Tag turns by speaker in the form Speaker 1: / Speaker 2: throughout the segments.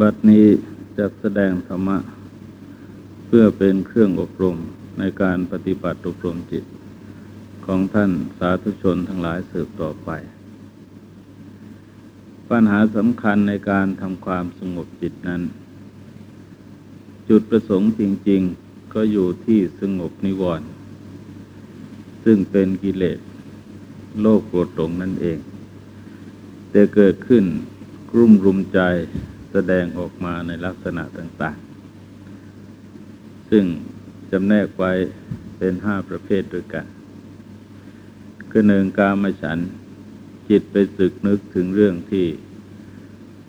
Speaker 1: บัดนี้จะแสดงธรรมะ เพื่อเป็นเครื่องอบรมในการปฏิบัติอบรมจิต ของท่านสาธุชนทั้งหลายสืบต่อไป ปัญหาสำคัญในการทำความสงบจิตนั้น จุดประสงค์จริง ๆ ก็อยู่ที่สงบนิวรณ์ซึ่งเป็นกิเลส โลกโกรธหลงนั่นเอง แต่เกิดขึ้นกลุ่มรุมใจ แสดงออกมาในลักษณะต่าง ๆ ซึ่งจำแนกไว้เป็นห้าประเภทด้วยกัน คือหนึ่งกามฉัน จิตไปสึกนึกถึงเรื่องที่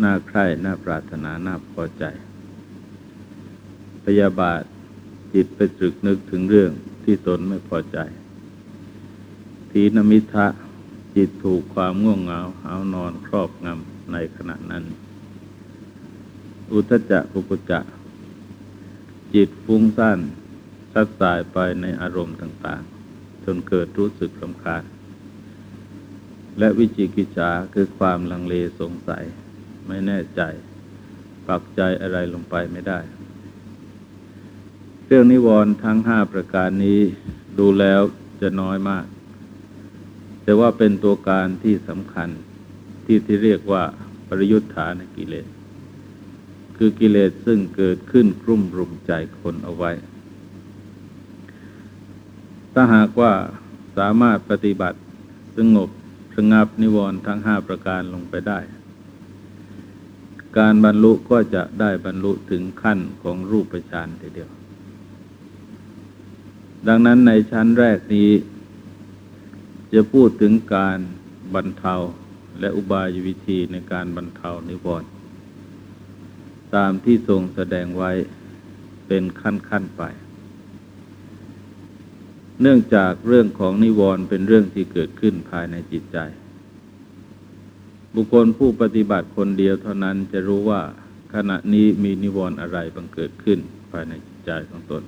Speaker 1: น่าใคร่ น่าปรารถนา น่าพอใจ พยาบาท จิตไปสึกนึกถึงเรื่องที่ตนไม่พอใจ ทีนมิทะจิตถูกความง่วงเหงาหานอนครอบงำในขณะนั้น อุทจักกุกุจะ จิตฟุ้งซ่านซัดสายไปในอารมณ์ต่าง ๆ จนเกิดรู้สึกรำคาญ และวิจิกิจฉาคือความลังเลสงสัย ไม่แน่ใจ ปักใจอะไรลงไปไม่ได้ เรื่องนิวรณ์ทั้งห้าประการนี้ดูแล้วจะน้อยมาก แต่ว่าเป็นตัวการที่สำคัญที่ที่เรียกว่าปริยุทธานกิเลส คือกิเลสซึ่งเกิดขึ้นกลุ่มรุมใจคนเอาไว้ ถ้าหากว่าสามารถปฏิบัติสงบสงับนิวรณ์ทั้งห้าประการลงไปได้ การบรรลุก็จะได้บรรลุถึงขั้นของรูปฌานทีเดียว ดังนั้นในชั้นแรกนี้ จะพูดถึงการบรรเทาและอุบายวิธีในการบรรเทานิวรณ์ ตามที่ทรงแสดงไว้เป็นขั้นขั้นไป เนื่องจากเรื่องของนิวรณ์เป็นเรื่องที่เกิดขึ้นภายในจิตใจ บุคคลผู้ปฏิบัติคนเดียวเท่านั้นจะรู้ว่าขณะนี้มีนิวรณ์อะไรบังเกิดขึ้นภายในจิตใจของตน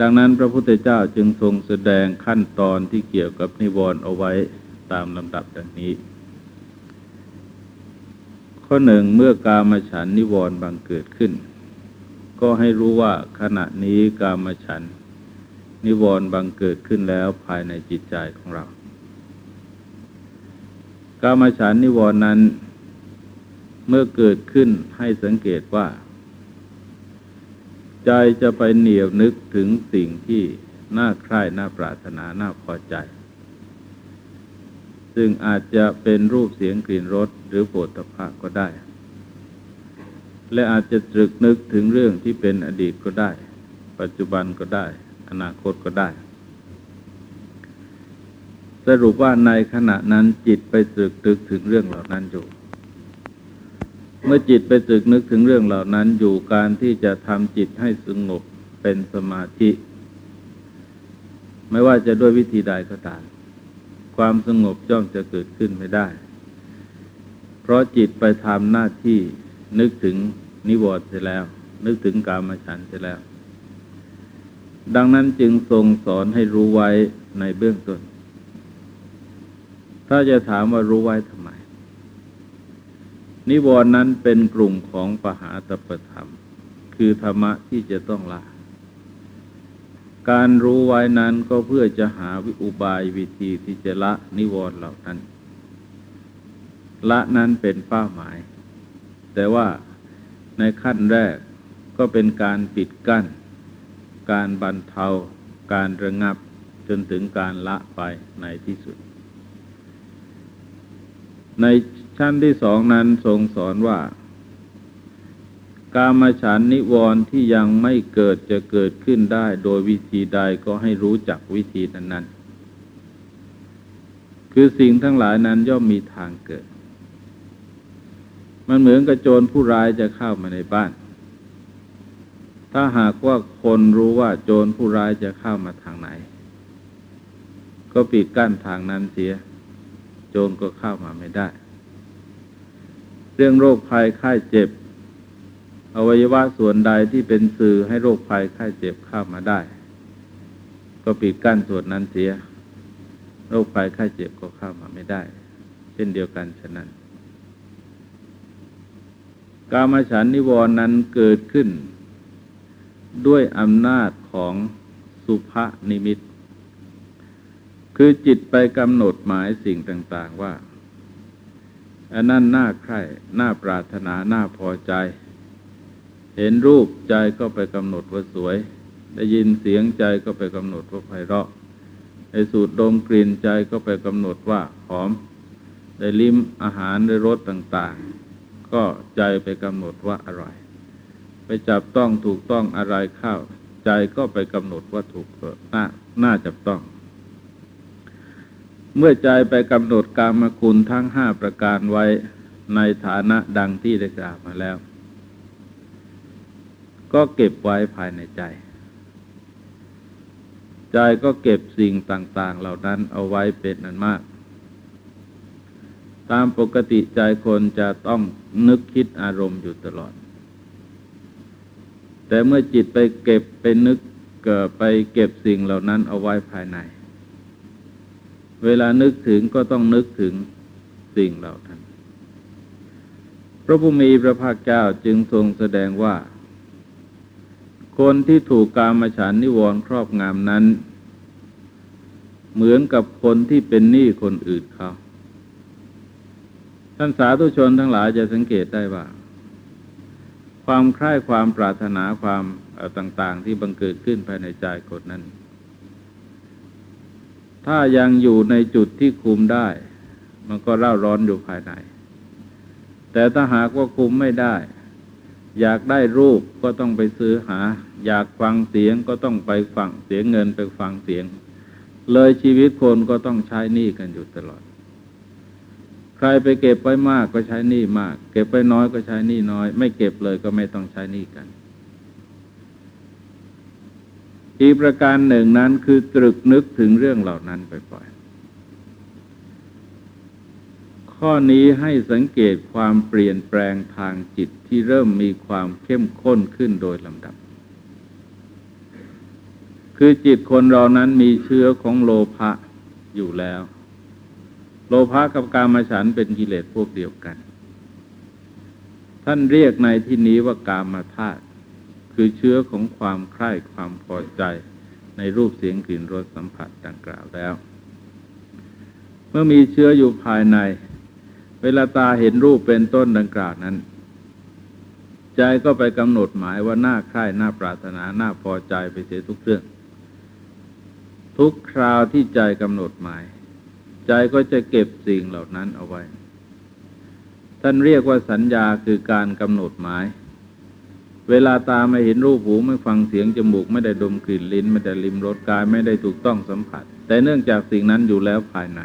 Speaker 1: ดังนั้นพระพุทธเจ้าจึงทรงแสดงขั้นตอนที่เกี่ยวกับนิวรณ์เอาไว้ตามลำดับดังนี้ ข้อหนึ่งเมื่อกามฉันนิวรณ์บังเกิดขึ้น ก็ให้รู้ว่าขณะนี้กามฉัน นิวรณ์บังเกิดขึ้นแล้วภายในจิตใจของเรา กามฉันนิวรณ์นั้น เมื่อเกิดขึ้นให้สังเกตว่า ใจจะไปเหนียวนึกถึงสิ่งที่น่าใคร่น่าปรารถนาน่าพอใจ ซึ่งอาจจะเป็นรูปเสียงกลิ่นรสหรือโผฏฐะก็ได้ และอาจจะตรึกนึกถึงเรื่องที่เป็นอดีตก็ได้ ปัจจุบันก็ได้ อนาคตก็ได้ สรุปว่าในขณะนั้นจิตไปตรึกนึกถึงเรื่องเหล่านั้นอยู่ เมื่อจิตไปตรึกนึกถึงเรื่องเหล่านั้นอยู่การที่จะทำจิตให้สงบเป็นสมาธิ ไม่ว่าจะด้วยวิธีใดก็ตาม ความสงบย่อมจะเกิดขึ้นไม่ได้ เพราะจิตไปทำหน้าที่นึกถึงนิวรณ์เสียแล้ว นึกถึงกามฉันเสียแล้ว ดังนั้นจึงทรงสอนให้รู้ไว้ในเบื้องต้น ถ้าจะถามว่ารู้ไว้ทำไม นิวรณ์นั้นเป็นกลุ่มของปหาตปธรรม คือธรรมะที่จะต้องละ การรู้ไว้นั้นก็เพื่อจะหาวิอุบายวิธีที่จะละนิวรณ์เหล่านั้น ละนั้นเป็นเป้าหมาย แต่ว่าในขั้นแรกก็เป็นการปิดกั้น การบรรเทา การระงับจนถึงการละไปในที่สุด ในชั้นที่สองนั้นทรงสอนว่า กามฉันนิวรณ์ที่ยังไม่เกิดจะเกิดขึ้นได้ โดยวิธีใดก็ให้รู้จักวิธีนั้นๆ คือสิ่งทั้งหลายนั้นย่อมมีทางเกิด มันเหมือนกับโจรผู้ร้ายจะเข้ามาในบ้าน ถ้าหากว่าคนรู้ว่าโจรผู้ร้ายจะเข้ามาทางไหน ก็ปิดกั้นทางนั้นเสีย โจรก็เข้ามาไม่ได้ เรื่องโรคภัยไข้เจ็บ อวัยวะส่วนใดที่เป็นสื่อให้โรคภัยไข้เจ็บเข้ามาได้ ก็ปิดกั้นส่วนนั้นเสีย โรคภัยไข้เจ็บก็เข้ามาไม่ได้ เช่นเดียวกันฉะนั้น กามฉันนิวรณ์นั้นเกิดขึ้น ด้วยอำนาจของสุภนิมิต คือจิตไปกำหนดหมายสิ่งต่าง ๆ ว่าอันนั้นน่าใคร่น่าปรารถนา น่าพอใจ เห็นรูปใจก็ไปกำหนดว่าสวย ได้ยินเสียงใจก็ไปกำหนดว่าไพเราะในสูตรดมกลิ่นใจก็ไปกำหนดว่าหอม ได้ลิ้มอาหารได้รสต่าง ๆ ก็ใจไปกำหนดว่าอร่อย ไปจับต้องถูกต้องอะไรเข้า ใจก็ไปกำหนดว่าถูกน่าน่าจับต้อง เมื่อใจไปกำหนดกรรมคุณทั้งห้าประการไว้ในฐานะดังที่ได้กล่าวมาแล้ว ก็เก็บไว้ภายในใจ ใจก็เก็บสิ่งต่าง ๆ เหล่านั้นเอาไว้เป็นนันมาก ตามปกติใจคนจะต้องนึกคิดอารมณ์อยู่ตลอด แต่เมื่อจิตไปเก็บไปนึกเกิดไปเก็บสิ่งเหล่านั้นเอาไว้ภายใน เวลานึกถึงก็ต้องนึกถึงสิ่งเหล่านั้น พระผู้มีพระภาคเจ้าจึงทรงแสดงว่า คนที่ถูกกามฉันนิวรณ์ครอบงามนั้น เหมือนกับคนที่เป็นหนี้คนอื่นเขาท่านสาธุชนทั้งหลายจะสังเกตได้ว่า ความคล้ายความปรารถนาความต่าง ๆ ที่บังเกิดขึ้นภายในใจคนนั้น ถ้ายังอยู่ในจุดที่คุมได้ มันก็เร่าร้อนอยู่ภายใน แต่ถ้าหากว่าคุมไม่ได้ อยากได้รูปก็ต้องไปซื้อหา อยากฟังเสียงก็ต้องไปฟังเสียงเงินไปฟังเสียง เลยชีวิตคนก็ต้องใช้หนี้กันอยู่ตลอด ใครไปเก็บไว้มากก็ใช้หนี้มาก เก็บไปน้อยก็ใช้หนี้น้อย ไม่เก็บเลยก็ไม่ต้องใช้หนี้กัน อีกประการหนึ่งนั้นคือตรึกนึกถึงเรื่องเหล่านั้นบ่อยๆข้อนี้ให้สังเกตความเปลี่ยนแปลงทางจิตที่เริ่มมีความเข้มข้นขึ้นโดยลำดับ คือจิตคนเรานั้นมีเชื้อของโลภะอยู่แล้ว โลภะกับกามฉันเป็นกิเลสพวกเดียวกัน ท่านเรียกในที่นี้ว่ากามาธาตุคือเชื้อของความใคร่ความพอใจในรูปเสียงกลิ่นรสสัมผัสดังกล่าวแล้ว เมื่อมีเชื้ออยู่ภายใน เวลาตาเห็นรูปเป็นต้นดังกล่าวนั้น ใจก็ไปกำหนดหมายว่าหน้าใคร่หน้าปรารถนาหน้าพอใจไปเสียทุกเรื่อง ทุกคราวที่ใจกำหนดหมาย ใจก็จะเก็บสิ่งเหล่านั้นเอาไว้ ท่านเรียกว่าสัญญาคือการกำหนดหมาย เวลาตาไม่เห็นรูปหูไม่ฟังเสียงจมูกไม่ได้ดมกลิ่นลิ้น ไม่ได้ลิมรสกายไม่ได้ถูกต้องสัมผัส แต่เนื่องจากสิ่งนั้นอยู่แล้วภายใน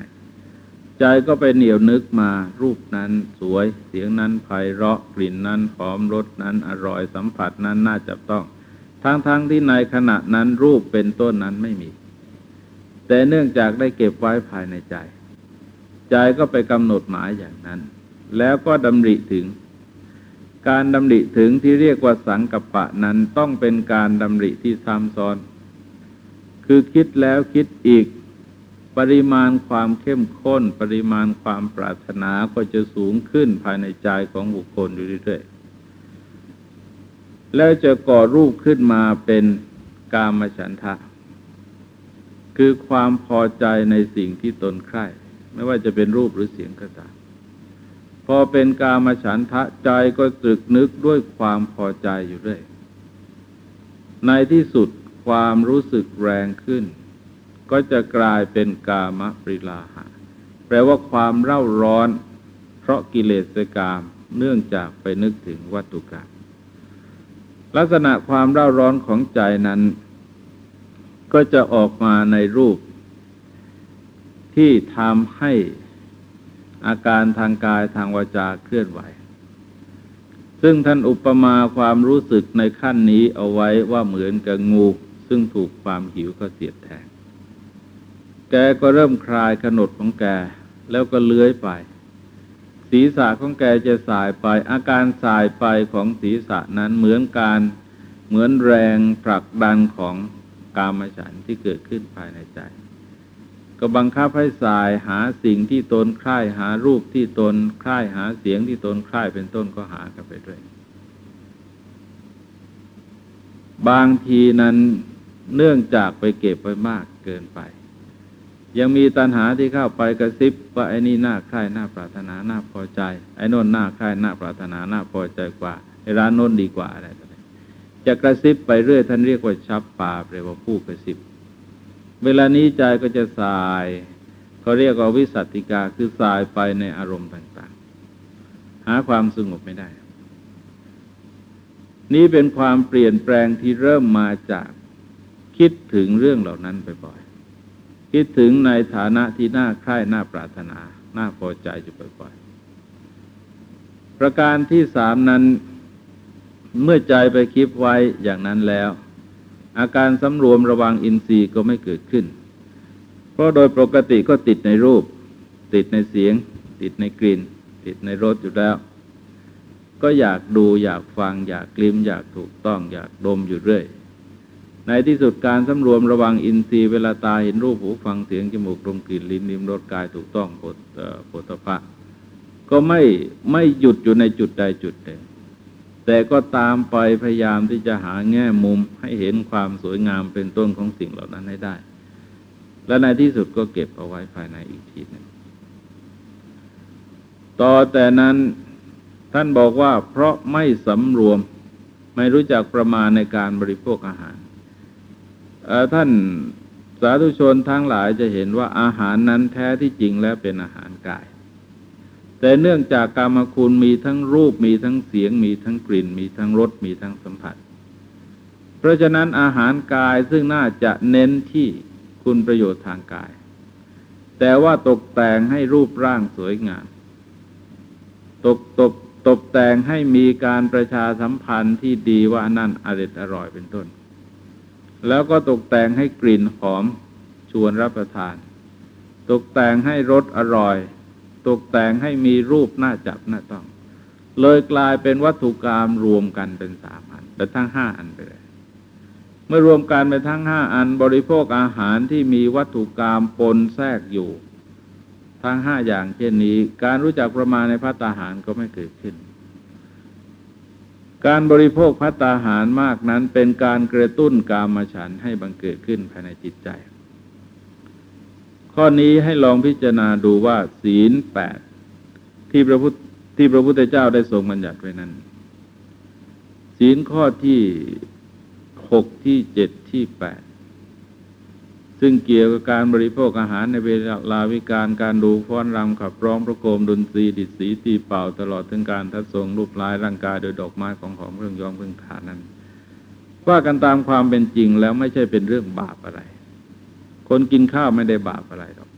Speaker 1: ใจก็ไปเหนียวนึกมารูปนั้นสวย เสียงนั้นไพเราะกลิ่นนั้นหอมรสนั้นอร่อยสัมผัสนั้นน่าจับต้อง ทั้งๆทที่ในขณะนั้นรูปเป็นต้นนั้นไม่มี แต่เนื่องจากได้เก็บไว้ภายในใจ ใจก็ไปกำหนดหมายอย่างนั้น แล้วก็ดำริถึง การดำริถึงที่เรียกว่าสังกัปปะนั้นต้องเป็นการดำริที่ซ้ำซ้อน คือคิดแล้วคิดอีก ปริมาณความเข้มข้น ปริมาณความปรารถนาก็จะสูงขึ้นภายในใจของบุคคลอยู่เรื่อยๆแล้วจะก่อรูปขึ้นมาเป็นกามฉันทะ คือความพอใจในสิ่งที่ตนใคร่ไม่ว่าจะเป็นรูปหรือเสียงก็ตามพอเป็นกามฉันทะใจก็ตรึกนึกด้วยความพอใจอยู่เรื่อยในที่สุดความรู้สึกแรงขึ้น ก็จะกลายเป็นกามปริลาหะ แปลว่าความเร่าร้อน เพราะกิเลสกามเนื่องจากไปนึกถึงวัตถุกรรมลักษณะความเร่าร้อนของใจนั้น ก็จะออกมาในรูป ที่ทำให้อาการทางกายทางวาจาเคลื่อนไหว ซึ่งท่านอุปมาความรู้สึกในขั้นนี้เอาไว้ว่าเหมือนกับงู ซึ่งถูกความหิวเขาเสียดแทง แกก็เริ่มคลายขนดของแก แล้วก็เลื้อยไป ศีรษะของแกจะสายไป อาการสายไปของศีรษะนั้นเหมือนการเหมือนแรงผลักดันของ กามฉันที่เกิดขึ้นภายในใจ ก็บังคับให้สายหาสิ่งที่ตนใคายหารูปที่ตนใคายหาเสียงที่ตนใคายเป็นต้นก็หากันไปด้วย บางทีนั้นเนื่องจากไปเก็บไปมากเกินไป ยังมีตัณหาที่เข้าไปกระซิบว่าไอ้นี่น่าใคายน่าปรารถนาน่าพอใจ ไอ้นนท์น่าใคายน่าปรารถนาน่าพอใจกว่าไอ้ร้านนนท์ดีกว่าอะไร จะกระซิบไปเรื่อยท่านเรียกว่าชับป่าเรียกว่าผู้กระซิบ เวลานี้ใจก็จะสายเขาเรียกว่าวิสัตติกาคือสายไปในอารมณ์ต่างๆ หาความสงบไม่ได้ นี้เป็นความเปลี่ยนแปลงที่เริ่มมาจากคิดถึงเรื่องเหล่านั้นบ่อยๆคิดถึงในฐานะที่น่าใคร่น่าปรารถนา น่าพอใจอยู่บ่อยๆประการที่สามนั้น เมื่อใจไปคิดไว้อย่างนั้นแล้ว อาการสำรวมระวังอินทรีย์ก็ไม่เกิดขึ้น เพราะโดยปกติก็ติดในรูป ติดในเสียง ติดในกลิ่น ติดในรสอยู่แล้ว ก็อยากดูอยากฟัง อยากกลิ้มอยากถูกต้อง อยากดมอยู่เรื่อย ในที่สุดการสำรวมระวังอินทรีย์เวลาตาเห็นรูปหูฟังเสียงจมูกดมกลิ่นลิ้นลิ้มรสกายถูกต้องปปตภะก็ไม่ไม่หยุดอยู่ในจุดใดจุดหนึ่ง แต่ก็ตามไปพยายามที่จะหาแง่มุมให้เห็นความสวยงามเป็นต้นของสิ่งเหล่านั้นให้ได้ และในที่สุดก็เก็บเอาไว้ภายในอีกทีหนึ่งต่อแต่นั้นท่านบอกว่าเพราะไม่สำรวมไม่รู้จักประมาณในการบริโภคอาหาร ท่านสาธุชนทั้งหลายจะเห็นว่าอาหารนั้นแท้ที่จริงแล้วเป็นอาหารกาย แต่เนื่องจากกรรมคุณมีทั้งรูปมีทั้งเสียง มีทั้งกลิ่น มีทั้งรสมีทั้งสัมผัส เพราะฉะนั้นอาหารกายซึ่งน่าจะเน้นที่คุณประโยชน์ทางกาย แต่ว่าตกแต่งให้รูปร่างสวยงาม ตกตบตกแต่งให้มีการประชาสัมพันธ์ที่ดีว่านั่นอร่อยอร่อยเป็นต้น แล้วก็ตกแต่งให้กลิ่นหอมชวนรับประทาน ตกแต่งให้รสอร่อย ตกแต่งให้มีรูปน่าจับน่าต้อง เลยกลายเป็นวัตถุกรรมรวมกันเป็นสามอันเป็นทั้งห้าอันไปเลยเมื่อรวมกันไปทั้งห้าอันบริโภคอาหารที่มีวัตถุกรรมปนแทรกอยู่ ทั้งห้าอย่างเช่นนี้ การรู้จักประมาณในพัตตาหารก็ไม่เกิดขึ้น การบริโภคพัตตาหารมากนั้นเป็นการกระตุ้นกามฉันให้บังเกิดขึ้นภายในจิตใจ ข้อนี้ให้ลองพิจารณาดูว่า ศีลแปดที่พระพุทธที่พระพุทธเจ้าได้ทรงบัญญัติไว้นั้น ศีลข้อที่หกที่เจ็ดที่แปดซึ่งเกี่ยวกับการบริโภคอาหารในเวลาวิการการดูฟ้อนรำขับร้องประโคมดนตรีดิสีตีเป่า ตลอดถึงการทัดทรงรูปลายร่างกายโดยดอกไม้ของหอมเครื่องยอมเครื่องทานนั้น ว่ากันตามความเป็นจริงแล้วไม่ใช่เป็นเรื่องบาปอะไร คนกินข้าวไม่ได้บาปอะไรหรอก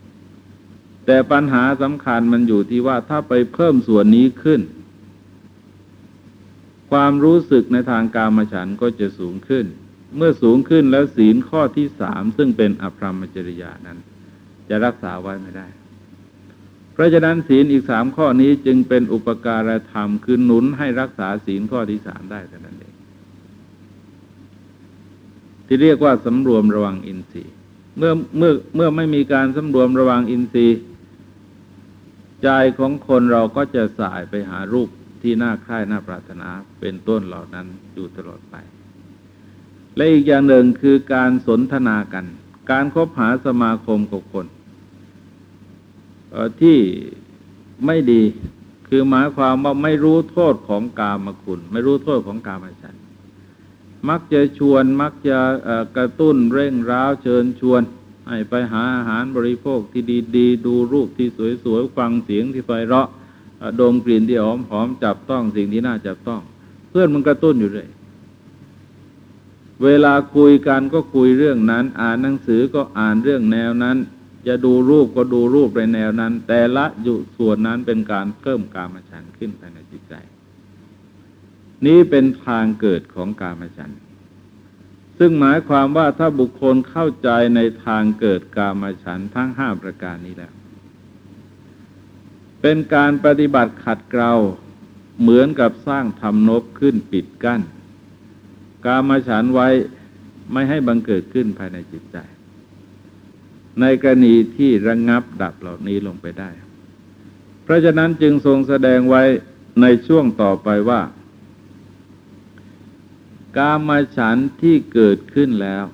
Speaker 1: แต่ปัญหาสำคัญมันอยู่ที่ว่าถ้าไปเพิ่มส่วนนี้ขึ้น ความรู้สึกในทางการมฉันก็จะสูงขึ้น เมื่อสูงขึ้นแล้วศีลข้อที่สามซึ่งเป็นอภรรมจริยานั้น จะรักษาไว้ไม่ได้เพราะฉะนั้นศีลอีกสามข้อนี้จึงเป็นอุปการธรรมคือหนุนให้รักษาศีลข้อที่สามได้เท่านั้นเองที่เรียกว่าสำรวมระวังอินทรีย์ เมื่อเมื่อเมื่อไม่มีการสำรวมระวังอินทรีย์ ใจของคนเราก็จะสายไปหารูปที่น่าใคร่น่าปรารถนาเป็นต้นเหล่านั้นอยู่ตลอดไป และอีกอย่างหนึ่งคือการสนทนากัน การคบหาสมาคมกับคนที่ไม่ดีคือหมายความว่าไม่รู้โทษของกามคุณ ไม่รู้โทษของกาม มักจะชวนมักจะกระตุ้นเร่งร้าวเชิญชวน ให้ไปหาอาหารบริโภคที่ดีๆดูรูปที่สวยๆ ฟังเสียงที่ไพเราะดมกลิ่นที่หอมหอมจับต้องสิ่งที่น่าจับต้อง เพื่อนมันกระตุ้นอยู่เลย เวลาคุยกันก็คุยเรื่องนั้น อ่านหนังสือก็อ่านเรื่องแนวนั้น จะดูรูปก็ดูรูปในแนวนั้น แต่ละอยู่ส่วนนั้นเป็นการเพิ่มการมฉันขึ้นภายในจิตใจ นี้เป็นทางเกิดของกามฉันซึ่งหมายความว่าถ้าบุคคลเข้าใจในทางเกิดกามฉันทั้งห้าประการนี้แล้ว เป็นการปฏิบัติขัดเกลาเหมือนกับสร้างทำนบขึ้นปิดกั้น กามฉันไว้ไม่ให้บังเกิดขึ้นภายในจิตใจ ในกรณีที่ระงงับดับเหล่านี้ลงไปได้ เพราะฉะนั้นจึงทรงแสดงไว้ในช่วงต่อไปว่า กามาฉันที่เกิดขึ้นแล้ว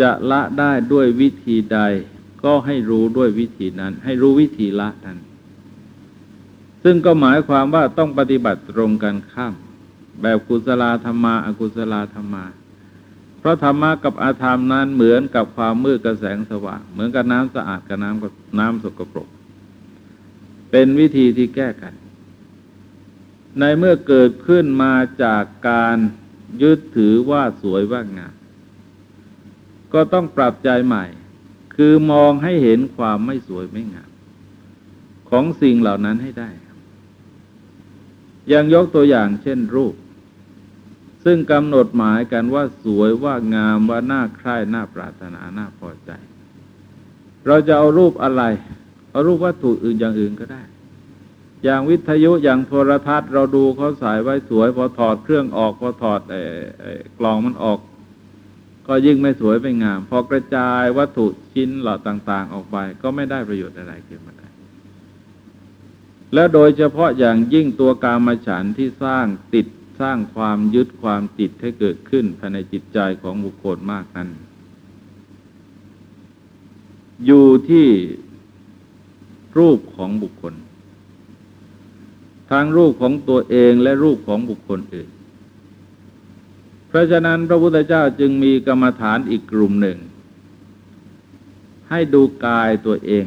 Speaker 1: จะละได้ด้วยวิธีใด ก็ให้รู้ด้วยวิธีนั้น ให้รู้วิธีละนั้น ซึ่งก็หมายความว่าต้องปฏิบัติตรงกันข้าม แบบกุศลธรรมาอกุศลธรรมาเพราะธรรมะกับอาธรรมนั้นเหมือนกับความมืดกับแสงสว่าง เหมือนกับน้ำสะอาดกับน้ำกับน้ำสกปรก เป็นวิธีที่แก้กัน ในเมื่อเกิดขึ้นมาจากการยึดถือว่าสวยว่างามก็ต้องปรับใจใหม่ คือมองให้เห็นความไม่สวยไม่งาม ของสิ่งเหล่านั้นให้ได้ย่างยกตัวอย่างเช่นรูป ซึ่งกำหนดหมายกันว่าสวยว่างามว่าน่าใคร่น่าปรารถนาน่าพอใจ เราจะเอารูปอะไร เอารูปวัตถุอื่นอย่างอื่นก็ได้ อย่างวิทยุอย่างโทรทัศน์เราดูเขาสายไว้สวย พอถอดเครื่องออกพอถอดกล่องมันออก ก็ยิ่งไม่สวยไม่งาม พอกระจายวัตถุชิ้นเหลอดต่าง ๆ ออกไป ก็ไม่ได้ประโยชน์อะไรขึ้นมาได้แล้วโดยเฉพาะอย่างยิ่งตัวกามฉันที่สร้างติดสร้างความยึดความติดให้เกิดขึ้นภายในจิตใจของบุคคลมากนั้น อยู่ที่รูปของบุคคล ทั้งรูปของตัวเองและรูปของบุคคลอื่น เพราะฉะนั้นพระพุทธเจ้าจึงมีกรรมฐานอีกกลุ่มหนึ่ง ให้ดูกายตัวเอง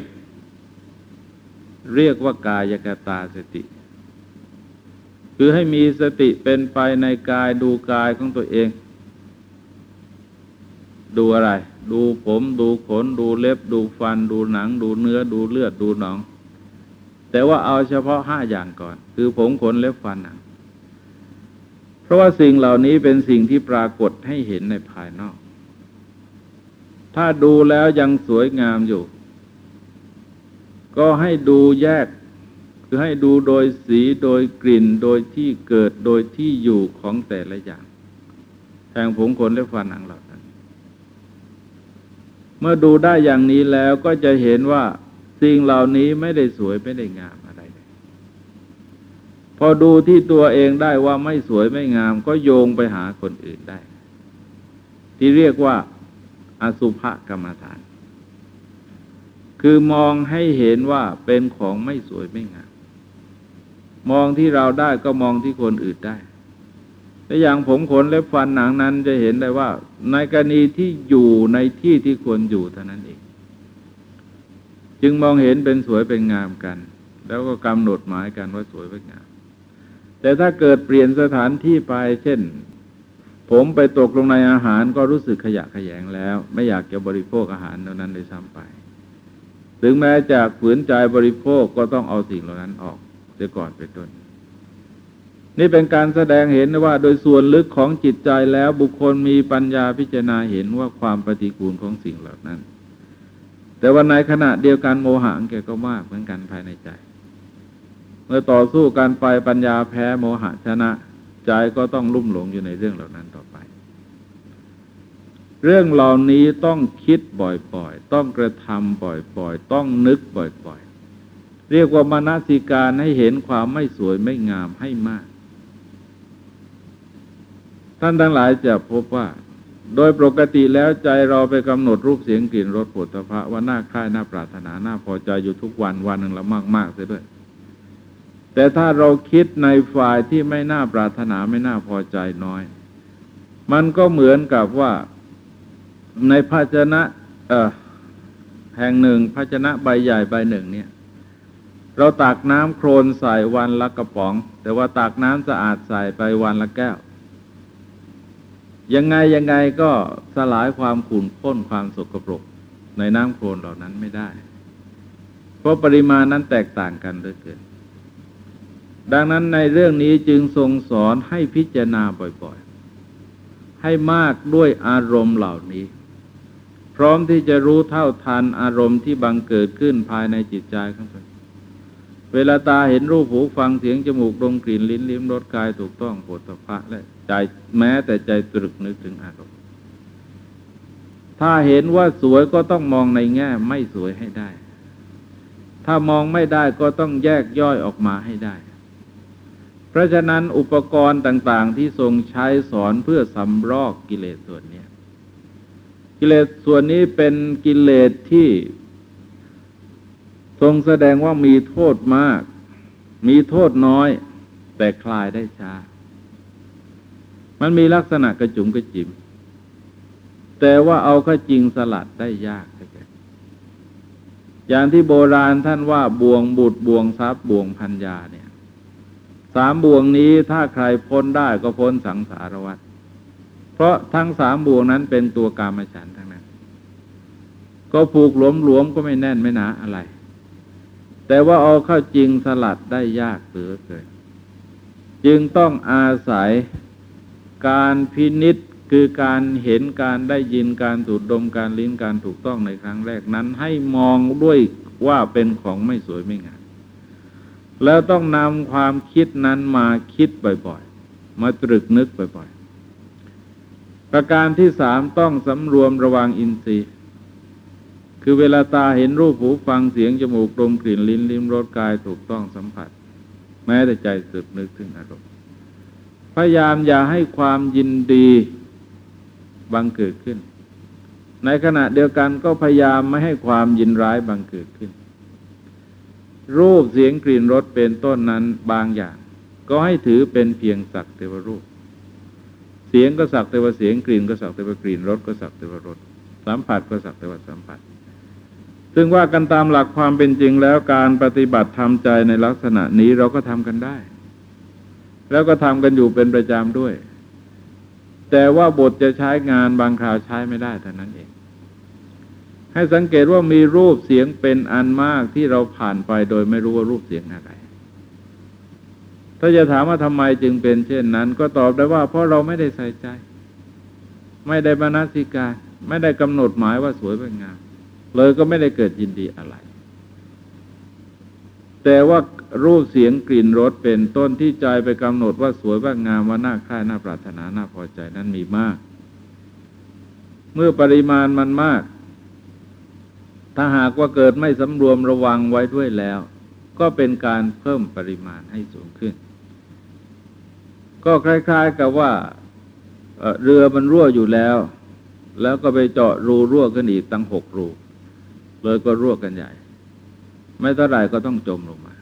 Speaker 1: เรียกว่ากายกตาสติ คือให้มีสติเป็นไปในกายดูกายของตัวเอง ดูอะไร ดูผม ดูขน ดูเล็บ ดูฟัน ดูหนัง ดูเนื้อ ดูเลือด ดูหนอง แต่ว่าเอาเฉพาะห้าอย่างก่อน คือผมขนเล็บฟันหนังเพราะว่าสิ่งเหล่านี้เป็นสิ่งที่ปรากฏให้เห็นในภายนอก ถ้าดูแล้วยังสวยงามอยู่ ก็ให้ดูแยก คือให้ดูโดยสีโดยกลิ่นโดยที่เกิดโดยที่อยู่ของแต่ละอย่างแห่งผมขนและฟันหนังเหล่านั้น เมื่อดูได้อย่างนี้แล้วก็จะเห็นว่า สิ่งเหล่านี้ไม่ได้สวยไม่ได้งามอะไรเลยพอดูที่ตัวเองได้ว่าไม่สวยไม่งาม ก็โยงไปหาคนอื่นได้ ที่เรียกว่าอสุภกรรมฐาน คือมองให้เห็นว่าเป็นของไม่สวยไม่งาม มองที่เราได้ก็มองที่คนอื่นได้แต่อย่างผมขนเล็บฟันหนังนั้นจะเห็นได้ว่า ในกรณีที่อยู่ในที่ที่ควรอยู่เท่านั้นเอง จึงมองเห็นเป็นสวยเป็นงามกัน แล้วก็กำหนดหมายกันว่าสวยเป็นงาม แต่ถ้าเกิดเปลี่ยนสถานที่ไป เช่น ผมไปตกลงในอาหารก็รู้สึกขยะขยงแล้ว ไม่อยากจะบริโภคอาหารเหล่านั้นเลยซ้ำไป ถึงแม้จากฝืนใจบริโภคก็ต้องเอาสิ่งเหล่านั้นออกเสียก่อนเป็นต้นนี่เป็นการแสดงเห็นว่าโดยส่วนลึกของจิตใจแล้วบุคคลมีปัญญาพิจารณาเห็นว่าความปฏิกูลของสิ่งเหล่านั้น แต่ว่าในขณะเดียวกันโมหะแกก็มากเหมือนกันภายในใจ เมื่อต่อสู้กันไปปัญญาแพ้โมหะชนะ ใจก็ต้องลุ่มหลงอยู่ในเรื่องเหล่านั้นต่อไป เรื่องเหล่านี้ต้องคิดบ่อยๆ ต้องกระทำบ่อยๆ ต้องนึกบ่อยๆ เรียกว่ามานาสิการให้เห็นความไม่สวยไม่งามให้มาก ท่านทั้งหลายจะพบว่า โดยปกติแล้วใจเราไปกำหนดรูปเสียงกลิ่นรสผลพระว่าน่าคลายน่าปรารถนาน่าพอใจอยู่ทุกวันวันหนึ่งละมากๆเสียด้วย แต่ถ้าเราคิดในฝ่ายที่ไม่น่าปรารถนาไม่น่าพอใจน้อย มันก็เหมือนกับว่าในภาชนะแห่งหนึ่งภาชนะใบใหญ่ใบหนึ่งเนี่ย เราตักน้ำโครนใส่วันละกระป๋อง แต่ว่าตักน้ำสะอาดใส่ไปวันละแก้ว ยังไงยังไงก็สลายความขุ่นข้นความสกปรกในน้ำโครนเหล่านั้นไม่ได้ เพราะปริมาณนั้นแตกต่างกันเหลือเกิน ดังนั้นในเรื่องนี้จึงทรงสอนให้พิจารณาบ่อยๆ ให้มากด้วยอารมณ์เหล่านี้ พร้อมที่จะรู้เท่าทันอารมณ์ที่บังเกิดขึ้นภายในจิตใจของตนเวลาตาเห็นรูปหูฟังเสียงจมูกดมกลิ่นลิ้นลิ้มรสกายถูกต้องปวดตะพะและ ใจแม้แต่ใจตรึกนึกถึงอารมณ์ ถ้าเห็นว่าสวยก็ต้องมองในแง่ไม่สวยให้ได้ ถ้ามองไม่ได้ก็ต้องแยกย่อยออกมาให้ได้ เพราะฉะนั้นอุปกรณ์ต่างๆ ที่ทรงใช้สอนเพื่อสำรอกกิเลสส่วนนี้กิเลสส่วนนี้เป็นกิเลสที่ ทรงแสดงว่ามีโทษมาก มีโทษน้อย แต่คลายได้ช้า มันมีลักษณะกระจุมกระจิม แต่ว่าเอาข้าจริงสลัดได้ยากอย่างที่โบราณท่านว่าบ่วงบุตรบ่วงทรัพย์บ่วงพัญญาเนี่ยสามบ่วงนี้ถ้าใครพ้นได้ก็พ้นสังสารวัฏเพราะทั้งสามบ่วงนั้นเป็นตัวกามฉันทั้งนั้น ก็ผูกหลวมหลวมก็ไม่แน่นไม่หนาอะไร แต่ว่าเอาเข้าจริงสลัดได้ยากเหลือเกินจึงต้องอาศัย การพินิษคือการเห็นการได้ยินการสูดดมการลิ้นการถูกต้องในครั้งแรกนั้น ให้มองด้วยว่าเป็นของไม่สวยไม่งามแล้วต้องนำความคิดนั้นมาคิดบ่อยๆ มาตรึกนึกบ่อยๆ ประการที่สามต้องสำรวมระวังอินทรีย์ คือเวลาตาเห็นรูปหูฟังเสียงจมูกดมกลิ่นลิ้นลิ้มรสกายถูกต้องสัมผัส แม้แต่ใจสืบนึกถึงอารมณ์ พยายามอย่าให้ความยินดีบังเกิดขึ้น ในขณะเดียวกันก็พยายามไม่ให้ความยินร้ายบังเกิดขึ้น รูปเสียงกลิ่นรสเป็นต้นนั้นบางอย่าง ก็ให้ถือเป็นเพียงสักเทวรูป เสียงก็สักแต่ว่าเสียงกลิ่นก็สักแต่ว่ากลิ่นรสก็สักแต่ว่ารสสัมผัสก็สักแต่ว่าสัมผัสซึ่งว่ากันตามหลักความเป็นจริงแล้วการปฏิบัติทำใจในลักษณะนี้เราก็ทำกันได้ แล้วก็ทำกันอยู่เป็นประจำด้วย แต่ว่าบทจะใช้งานบางคราวใช้ไม่ได้เท่านั้นเอง ให้สังเกตว่ามีรูปเสียงเป็นอันมากที่เราผ่านไปโดยไม่รู้ว่ารูปเสียงอะไร ถ้าจะถามว่าทำไมจึงเป็นเช่นนั้น ก็ตอบได้ว่าเพราะเราไม่ได้ใส่ใจ ไม่ได้บรรณาธิการ ไม่ได้กำหนดหมายว่าสวยเป็นงามเลยก็ไม่ได้เกิดยินดีอะไร แต่ว่ารูปเสียงกลิ่นรสเป็นต้นที่ใจไปกำหนดว่าสวยว่างามว่าน่าค่ายน่าปรารถนาน่าพอใจนั้นมีมาก เมื่อปริมาณมันมาก ถ้าหากว่าเกิดไม่สำรวมระวังไว้ด้วยแล้ว ก็เป็นการเพิ่มปริมาณให้สูงขึ้น ก็คล้ายๆกับว่าเรือมันรั่วอยู่แล้ว แล้วก็ไปเจาะรูรั่วขึ้นอีกตั้งหกรูเลยก็รั่วกันใหญ่ ไม่เท่าไรก็ต้องจมลงมา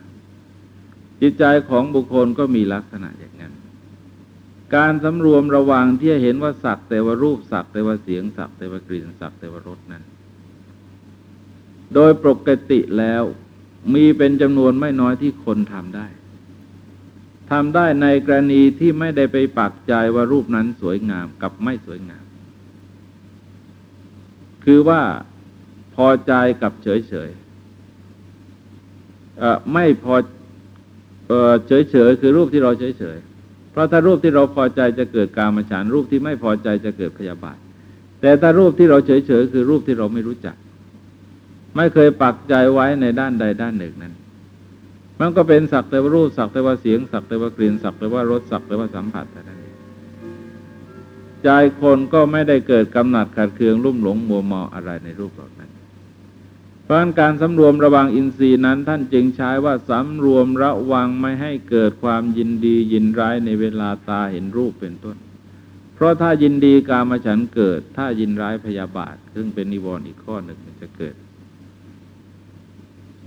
Speaker 1: จิตใจของบุคคลก็มีลักษณะอย่างนั้น การสำรวมระวังที่จะเห็นว่าสักแต่ว่ารูปสักแต่ว่าเสียงสักแต่ว่ากลิ่นสักแต่ว่ารสนั้น โดยปกติแล้วมีเป็นจำนวนไม่น้อยที่คนทำได้ทำได้ในกรณีที่ไม่ได้ไปปักใจว่ารูปนั้นสวยงามกับไม่สวยงาม คือว่าพอใจกับเฉยเฉย ไม่พอเฉยๆคือรูปที่เราเฉยๆเพราะถ้ารูปที่เราพอใจจะเกิดการมาฉานรูปที่ไม่พอใจจะเกิดพยาบาท แต่ถ้ารูปที่เราเฉยๆคือรูปที่เราไม่รู้จัก ไม่เคยปักใจไว้ในด้านใดด้านหนึ่งนั้น มันก็เป็นสักแต่ว่ารูปสักแต่ว่าเสียงสักแต่ว่ากลิ่นสักแต่ว่ารสสักแต่ว่าสัมผัสแต่นั้นใจคนก็ไม่ได้เกิดกำหนัดขัดเคืองรุ่มหลงมัวเมาอะไรในรูปเหล่านั้น ราะการสำรวมระวังอินทรีย์นั้น ท่านจึงใช้ว่าสำรวมระวังไม่ให้เกิดความยินดียินร้ายในเวลาตาเห็นรูปเป็นต้น เพราะถ้ายินดีกามาฉันเกิด ถ้ายินร้ายพยาบาท ซึ่งเป็นนิวรณ์อีกข้อหนึ่งมันจะเกิด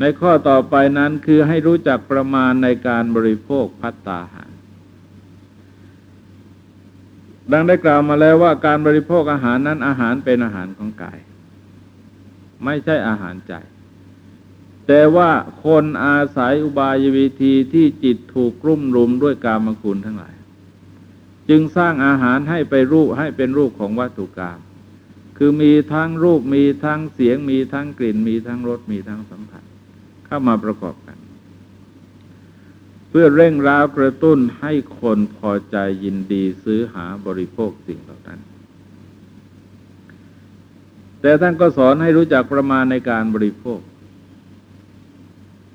Speaker 1: ในข้อต่อไปนั้นคือให้รู้จักประมาณในการบริโภคพัตตาหาร ดังได้กล่าวมาแล้วว่าการบริโภคอาหารนั้นอาหารเป็นอาหารของกาย ไม่ใช่อาหารใจ แต่ว่าคนอาศัยอุบายวิธีที่จิตถูกกลุ่มรุมด้วยกามคุณทั้งหลาย จึงสร้างอาหารให้ไปรูปให้เป็นรูปของวัตถุกรรมคือมีทั้งรูปมีทั้งเสียงมีทั้งกลิ่น มีทั้งรสมีทั้งสัมผัส เข้ามาประกอบกัน เพื่อเร่งร้าวกระตุ้นให้คนพอใจยินดีซื้อหาบริโภคสิ่งเหล่านั้น แต่ท่านก็สอนให้รู้จักประมาณในการบริโภค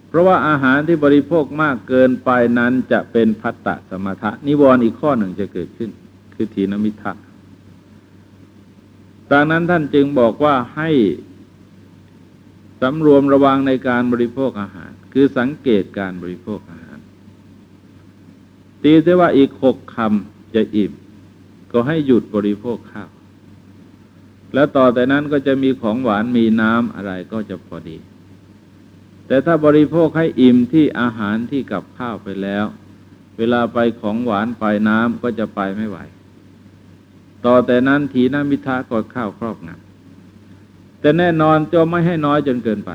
Speaker 1: เพราะว่าอาหารที่บริโภคมากเกินไปนั้นจะเป็นพัตตะสมถะ นิวรณ์อีกข้อหนึ่งจะเกิดขึ้น คือทีนมิทะดังนั้นท่านจึงบอกว่าให้สำรวมระวังในการบริโภคอาหาร คือสังเกตการบริโภคอาหาร ตีเสว่าอีกหกคำจะอิ่ม ก็ให้หยุดบริโภคข้าว แล้วต่อแต่นั้นก็จะมีของหวานมีน้ำอะไรก็จะพอดี แต่ถ้าบริโภคให้อิ่มที่อาหารที่กับข้าวไปแล้ว เวลาไปของหวานไปน้ำก็จะไปไม่ไหว ต่อแต่นั้นทีน้ามิทะก็ข้าวครอบงำแต่แน่นอนจะไม่ให้น้อยจนเกินไป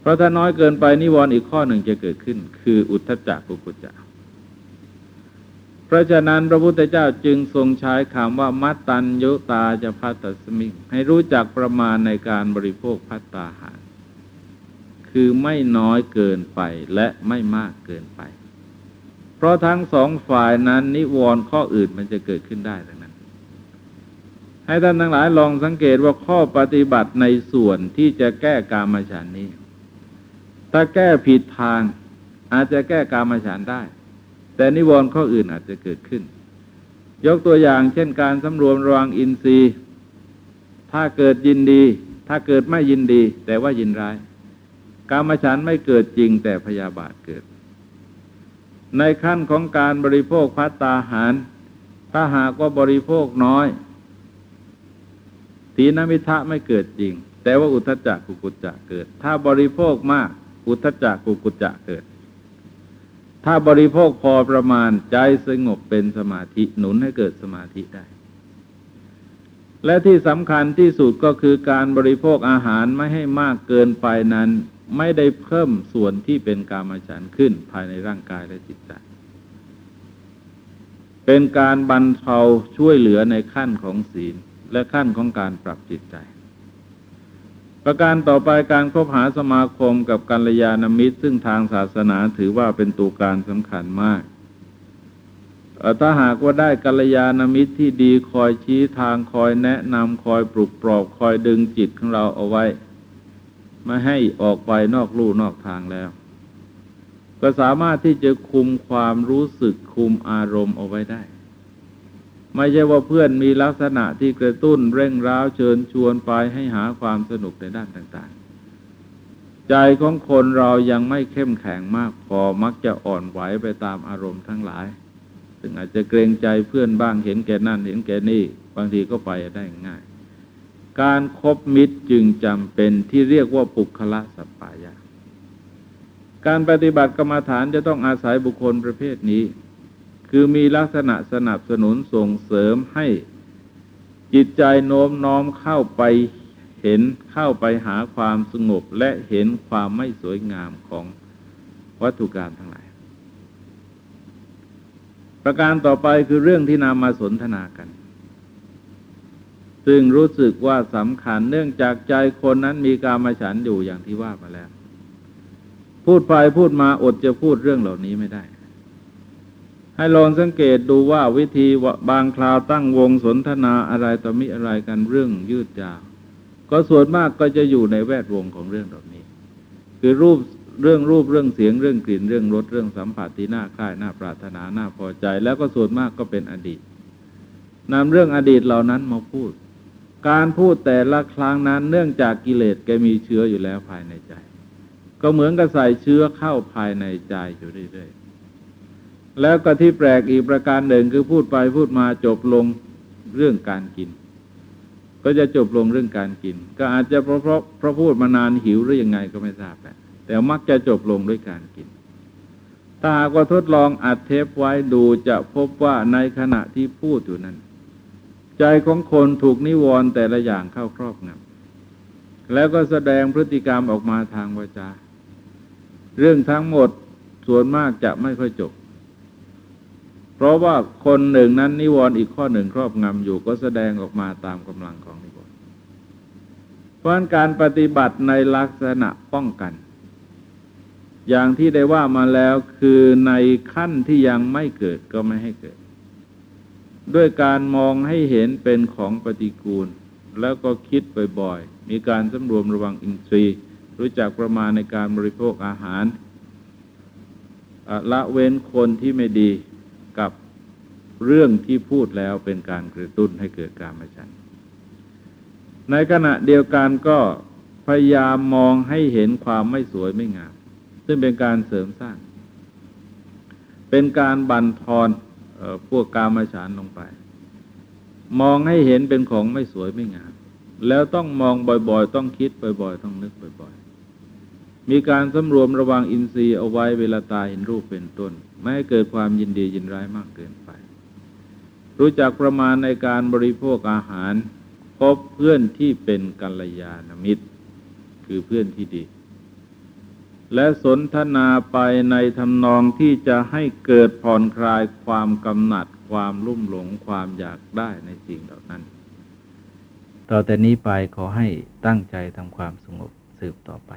Speaker 1: เพราะถ้าน้อยเกินไปนิวรณ์อีกข้อหนึ่งจะเกิดขึ้น คืออุทธจักกุกุจจะ เพราะฉะนั้นพระพุทธเจ้าจึงทรงใช้คำว่ามัตตัญยุตาจะพัตสมิง ให้รู้จักประมาณในการบริโภคพัตตาหาร คือไม่น้อยเกินไปและไม่มากเกินไป เพราะทั้งสองฝ่ายนั้นนิวรณ์ข้ออื่นมันจะเกิดขึ้นได้ดังนั้น ให้ท่านทั้งหลายลองสังเกตว่าข้อปฏิบัติในส่วนที่จะแก้กามฉันนี้ ถ้าแก้ผิดทางอาจจะแก้กามฉันได้ แต่นิวรณ์ข้ออื่นอาจจะเกิดขึ้น ยกตัวอย่างเช่นการสำรวมระวังอินทรีย์ ถ้าเกิดยินดี ถ้าเกิดไม่ยินดี แต่ว่ายินร้าย กามฉันไม่เกิดจริงแต่พยาบาทเกิด ในขั้นของการบริโภคพัตตาหาร ถ้าหากว่าบริโภคน้อยทีนมิทะไม่เกิดจริง แต่ว่าอุทจจะกุกุจจะเกิด ถ้าบริโภคมาก อุทจจะกุกุจจะเกิด ถ้าบริโภคพอประมาณใจสงบเป็นสมาธิหนุนให้เกิดสมาธิได้ และที่สำคัญที่สุดก็คือการบริโภคอาหารไม่ให้มากเกินไปนั้น ไม่ได้เพิ่มส่วนที่เป็นกามฉันขึ้นภายในร่างกายและจิตใจ เป็นการบรรเทาช่วยเหลือในขั้นของศีลและขั้นของการปรับจิตใจ ประการต่อไปการคบหาสมาคมกับกัลยาณมิตร ซึ่งทางศาสนาถือว่าเป็นตัวการสำคัญมากถ้าหากว่าได้กัลยาณมิตรที่ดีคอยชี้ทางคอยแนะนำคอยปลุกปลอบคอยดึงจิตของเราเอาไว้ ไม่ให้ออกไปนอกลู่นอกทางแล้ว ก็สามารถที่จะคุมความรู้สึกคุมอารมณ์เอาไว้ได้ ไม่ใช่ว่าเพื่อนมีลักษณะที่กระตุ้นเร่งร้าวเชิญชวนไปให้หาความสนุกในด้านต่างๆ ใจของคนเรายังไม่เข้มแข็งมากพอมักจะอ่อนไหวไปตามอารมณ์ทั้งหลายซึ่งอาจจะเกรงใจเพื่อนบ้างเห็นแก่นั่นเห็นแก่นี่ บางทีก็ไปได้ง่าย การครบมิตรจึงจำเป็นที่เรียกว่าปุคละสัปปายะ การปฏิบัติกรรมฐานจะต้องอาศัยบุคคลประเภทนี้ คือมีลักษณะสนับสนุนส่งเสริมให้จิตใจโน้มน้อมเข้าไปเห็นเข้าไปหาความสงบและเห็นความไม่สวยงามของวัตถุการมทั้งหลาย ประการต่อไปคือเรื่องที่นำมาสนทนากัน ซึ่งรู้สึกว่าสำคัญเนื่องจากใจคนนั้นมีการมาฉันอยู่อย่างที่ว่ามาแล้ว พูดไปพูดมาอดจะพูดเรื่องเหล่านี้ไม่ได้ ให้ลองสังเกตดูว่าวิธีบางคราวตั้งวงสนทนาอะไรต่อมิอะไรกันเรื่องยืดยาวก็ส่วนมากก็จะอยู่ในแวดวงของเรื่องเหล่านี้ คือรูปเรื่องรูปเรื่องเสียงเรื่องกลิ่นเรื่องรสเรื่องสัมผัสที่น่าคลายน่าปรารถนาน่าพอใจ แล้วก็ส่วนมากก็เป็นอดีตนำเรื่องอดีตเหล่านั้นมาพูด การพูดแต่ละครั้งนั้นเนื่องจากกิเลสแกมีเชื้ออยู่แล้วภายในใจ ก็เหมือนกับใส่เชื้อเข้าภายในใจอยู่เรื่อย แล้วก็ที่แปลกอีกประการหนึ่งคือพูดไปพูดมาจบลงเรื่องการกิน ก็จะจบลงเรื่องการกิน ก็อาจจะเพราะเพราะเพราะพูดมานานหิวหรือยังไงก็ไม่ทราบแต่แต่มักจะจบลงด้วยการกิน ถ้าหากว่าทดลองอัดเทปไว้ดูจะพบว่าในขณะที่พูดอยู่นั้น ใจของคนถูกนิวรณ์แต่ละอย่างเข้าครอบงำแล้วก็แสดงพฤติกรรมออกมาทางวาจา เรื่องทั้งหมดส่วนมากจะไม่ค่อยจบ เพราะว่าคนหนึ่งนั้นนิวรณ์อีกข้อหนึ่งครอบงำอยู่ก็แสดงออกมาตามกำลังของนิวรณ์เพราะการปฏิบัติในลักษณะป้องกัน อย่างที่ได้ว่ามาแล้วคือในขั้นที่ยังไม่เกิดก็ไม่ให้เกิด ด้วยการมองให้เห็นเป็นของปฏิกูล แล้วก็คิดบ่อยๆ มีการสำรวมระวังอินทรีย์ รู้จักประมาณในการบริโภคอาหารละเว้นคนที่ไม่ดี เรื่องที่พูดแล้วเป็นการกระตุ้นให้เกิดการมาชัน ในขณะเดียวกันก็พยายามมองให้เห็นความไม่สวยไม่งาม ซึ่งเป็นการเสริมสร้าง เป็นการบันทอนออพวกกามฉันลงไป มองให้เห็นเป็นของไม่สวยไม่งาม แล้วต้องมองบ่อยๆ ต้องคิดบ่อยๆ ต้องนึกบ่อยๆ มีการสำรวมระวังอินทรีย์เอาไว้เวลาตาเห็นรูปเป็นต้น ไม่ให้เกิดความยินดียินร้ายมากเกินไป รู้จักประมาณในการบริโภคอาหาร พบเพื่อนที่เป็นกัลยาณมิตร คือเพื่อนที่ดี และสนทนาไปในทำนองที่จะให้เกิดผ่อนคลายความกำหนัดความลุ่มหลงความอยากได้ในสิ่งเหล่านั้น ต่อแต่นี้ไปขอให้ตั้งใจทำความสงบสืบต่อไป